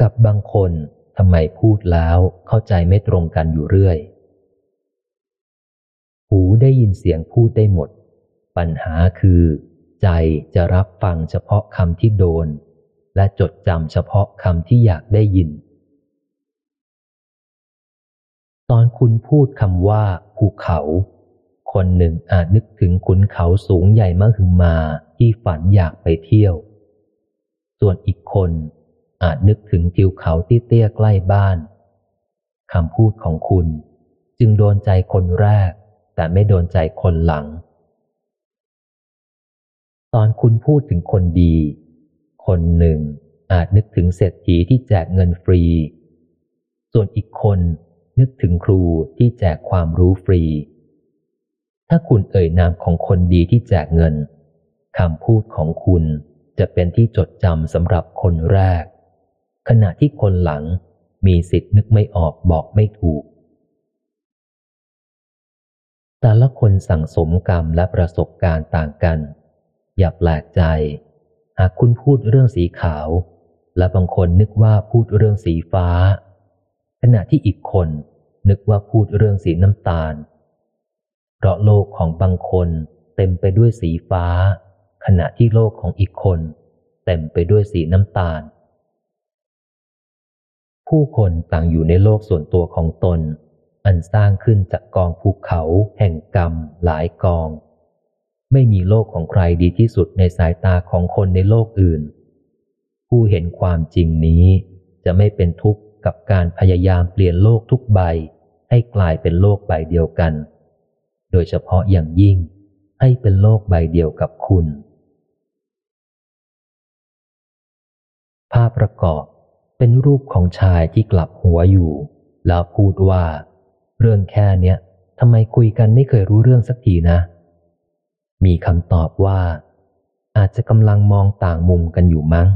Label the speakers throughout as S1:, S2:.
S1: กับบางคนทำไมพูดแล้วเข้าใจไม่ตรงกันอยู่เรื่อย หูได้ยินเสียงพูดได้หมด ปัญหาคือ ใจจะรับฟังเฉพาะคำที่โดน และจดจำเฉพาะคำที่อยากได้ยิน ตอนคุณพูดคำว่าภูเขา คนหนึ่งอาจนึกถึงขุนเขาสูงใหญ่มหึมาที่ฝันอยากไปเที่ยว ส่วนอีกคน อาจนึกถึงทิวเขาที่เตี้ยใกล้บ้านคำพูดของคุณจึงโดนใจคนแรก แต่ไม่โดนใจคนหลัง ตอนคุณพูดถึงคนดี คนหนึ่งอาจนึกถึงเศรษฐีที่แจกเงินฟรี ส่วนอีกคนนึกถึงครูที่แจกความรู้ฟรี ถ้าคุณเอ่ยนามของคนดีที่แจกเงินคำพูดของคุณจะเป็นที่จดจำสำหรับคนแรก ขณะที่คนหลังมีสิทธิ์นึกไม่ออกบอกไม่ถูก แต่ละคนสั่งสมกรรมและประสบการณ์ต่างกัน อย่าแปลกใจ หากคุณพูดเรื่องสีขาว และบางคนนึกว่าพูดเรื่องสีฟ้า ขณะที่อีกคนนึกว่าพูดเรื่องสีน้ำตาล เพราะโลกของบางคนเต็มไปด้วยสีฟ้า ขณะที่โลกของอีกคน เต็มไปด้วยสีน้ำตาล ผู้คนต่างอยู่ในโลกส่วนตัวของตน อันสร้างขึ้นจากกองภูเขา แห่งกรรม หลายกอง ไม่มีโลกของใครดีที่สุดในสายตาของคนในโลกอื่น ผู้เห็นความจริงนี้ จะไม่เป็นทุกข์กับการพยายามเปลี่ยนโลกทุกใบ ให้กลายเป็นโลกใบเดียวกัน โดยเฉพาะอย่างยิ่ง ให้เป็นโลกใบเดียวกับคุณ ภาพประกอบ เป็นรูปของชายที่กลับหัวอยู่ แล้วพูดว่า เรื่องแค่เนี้ยทำไมคุยกันไม่เคยรู้เรื่องสักทีนะ มีคำตอบว่า อาจจะกำลังมองต่างมุมกันอยู่มั้ง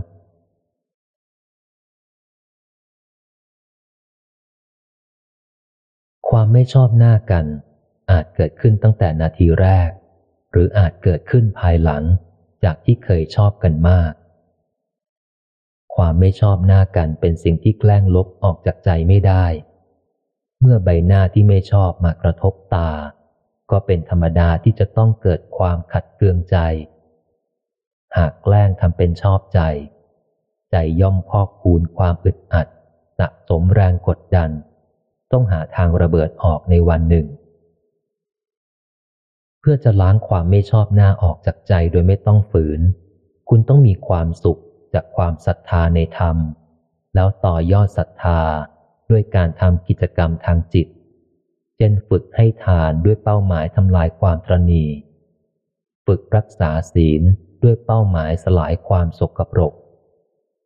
S1: ความไม่ชอบหน้ากัน อาจเกิดขึ้นตั้งแต่นาทีแรก หรืออาจเกิดขึ้นภายหลังจากที่เคยชอบกันมาก ความไม่ชอบหน้ากันเป็นสิ่งที่แกล้งลบออกจากใจไม่ได้ เมื่อใบหน้าที่ไม่ชอบมากระทบตา ก็เป็นธรรมดาที่จะต้องเกิดความขัดเคืองใจ หากแกล้งทำเป็นชอบใจ ใจย่อมพอกคูณความอึดอัดสะสมแรงกดดัน ต้องหาทางระเบิดออกในวันหนึ่ง เพื่อจะล้างความไม่ชอบหน้าออกจากใจโดยไม่ต้องฝืน คุณต้องมีความสุข จากความศรัทธาในธรรม แล้วต่อยอดศรัทธาด้วยการทำกิจกรรมทางจิต เช่นฝึกให้ทานด้วยเป้าหมายทำลายความตรณีฝึกรักษาศีลด้วยเป้าหมายสลายความสกปรก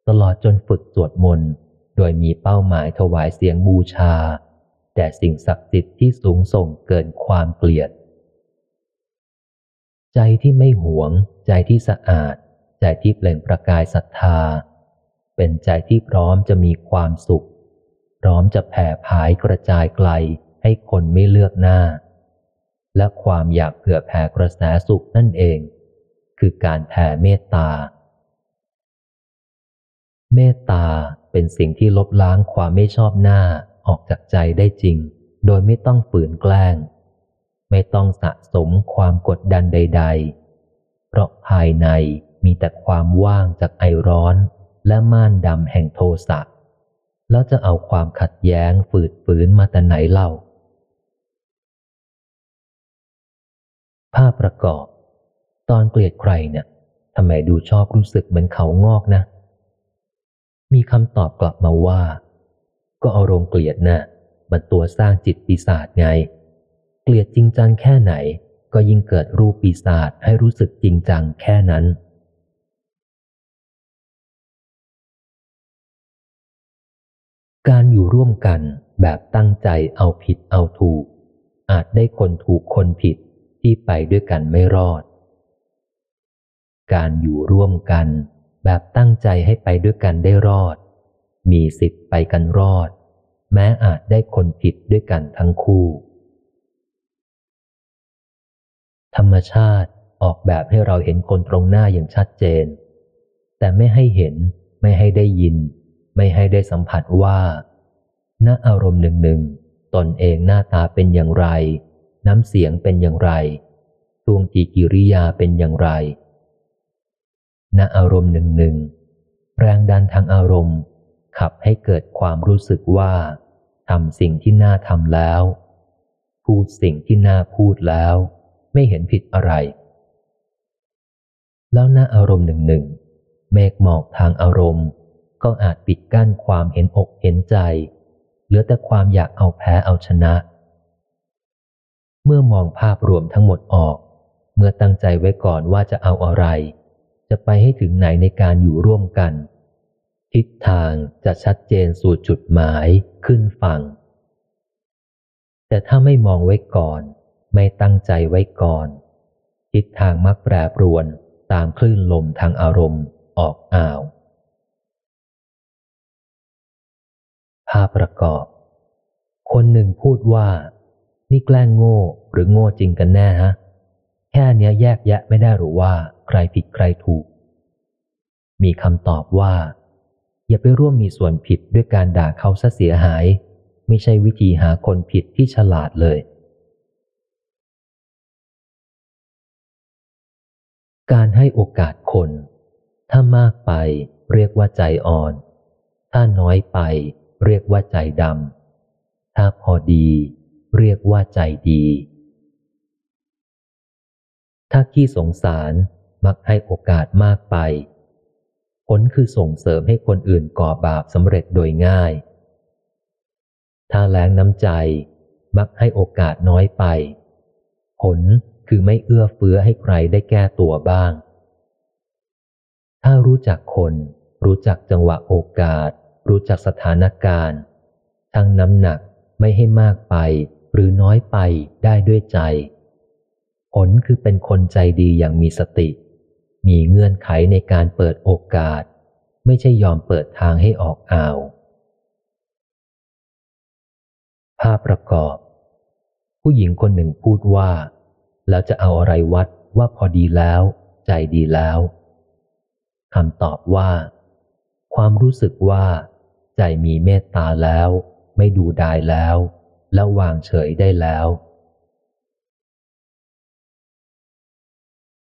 S1: ตลอดจนฝึกสวดมนต์โดยมีเป้าหมายถวายเสียงบูชา แต่สิ่งศักดิ์สิทธิ์ที่สูงส่งเกินความเกลียด ใจที่ไม่หวง ใจที่สะอาด ใจที่เปล่งประกายศรัทธา เป็นใจที่พร้อมจะมีความสุข พร้อมจะแผ่ผายกระจายไกลให้คนไม่เลือกหน้า และความอยากเผื่อแผ่กระแสสุขนั่นเอง คือการแผ่เมตตา เมตตาเป็นสิ่งที่ลบล้างความไม่ชอบหน้าออกจากใจได้จริง โดยไม่ต้องฝืนแกล้ง ไม่ต้องสะสมความกดดันใด ๆ เพราะภายใน มีแต่ความว่างจากไอร้อนและม่านดำแห่งโทสะแล้วจะเอาความขัดแย้งฝืดฝืนมาแต่ไหนเล่า ภาพประกอบ ตอนเกลียดใครเนี่ยทำไมดูชอบรู้สึกเหมือนเขางอกนะ มีคำตอบกลับมาว่า ก็อารมณ์เกลียดนะ่ะมันตัวสร้างจิตปีศาจไง เกลียดจริงจังแค่ไหน ก็ยิ่งเกิดรูปปีศาจให้รู้สึกจริงจังแค่นั้น การอยู่ร่วมกันแบบตั้งใจเอาผิดเอาถูก อาจได้คนถูกคนผิดที่ไปด้วยกันไม่รอด การอยู่ร่วมกันแบบตั้งใจให้ไปด้วยกันได้รอด มีสิทธิ์ไปกันรอด แม้อาจได้คนผิดด้วยกันทั้งคู่ ธรรมชาติออกแบบให้เราเห็นคนตรงหน้าอย่างชัดเจน แต่ไม่ให้เห็นไม่ให้ได้ยิน ไม่ให้ได้สัมผัสว่า ณอารมณ์หนึ่งหนึ่งตนเองหน้าตาเป็นอย่างไร น้ำเสียงเป็นอย่างไรทวงจีกิริยาเป็นอย่างไร ณอารมณ์หนึ่งหนึ่งแรงดันทางอารมณ์ ขับให้เกิดความรู้สึกว่าทำสิ่งที่น่าทำแล้ว พูดสิ่งที่น่าพูดแล้ว ไม่เห็นผิดอะไร แล้วณอารมณ์หนึ่งหนึ่งเมฆหมอกทางอารมณ์ ก็อาจปิดกั้นความเห็นอกเห็นใจ เหลือแต่ความอยากเอาแพ้เอาชนะ เมื่อมองภาพรวมทั้งหมดออก เมื่อตั้งใจไว้ก่อนว่าจะเอาอะไร จะไปให้ถึงไหนในการอยู่ร่วมกัน ทิศทางจะชัดเจนสู่จุดหมายขึ้นฝั่ง แต่ถ้าไม่มองไว้ก่อน ไม่ตั้งใจไว้ก่อน ทิศทางมักแปรปรวนตามคลื่นลมทางอารมณ์ออกอ่าว ภาพประกอบ คนหนึ่งพูดว่า นี่แกล้งโง่หรือโง่จริงกันแน่ฮะ แค่เนี้ยแยกแยะไม่ได้หรือว่าใครผิดใครถูก มีคำตอบว่า อย่าไปร่วมมีส่วนผิดด้วยการด่าเขาซะเสียหาย ไม่ใช่วิธีหาคนผิดที่ฉลาดเลย การให้โอกาสคน ถ้ามากไปเรียกว่าใจอ่อน ถ้าน้อยไป เรียกว่าใจดำ ถ้าพอดี เรียกว่าใจดี ถ้าขี้สงสารมักให้โอกาสมากไป ผลคือส่งเสริมให้คนอื่นก่อบาปสำเร็จโดยง่าย ถ้าแรงน้ำใจ มักให้โอกาสน้อยไป ผลคือไม่เอื้อเฟื้อให้ใครได้แก้ตัวบ้าง ถ้ารู้จักคน รู้จักจังหวะโอกาส รู้จักสถานการณ์ทั้งน้ำหนักไม่ให้มากไปหรือน้อยไปได้ด้วยใจ ผลคือเป็นคนใจดีอย่างมีสติ มีเงื่อนไขในการเปิดโอกาส ไม่ใช่ยอมเปิดทางให้ออกอ่าว ภาพประกอบ ผู้หญิงคนหนึ่งพูดว่า แล้วจะเอาอะไรวัดว่าพอดีแล้ว ใจดีแล้วคำตอบว่า ความรู้สึกว่า ใจมีเมตตาแล้ว ไม่ดูดายแล้ว และวางเฉยได้แล้ว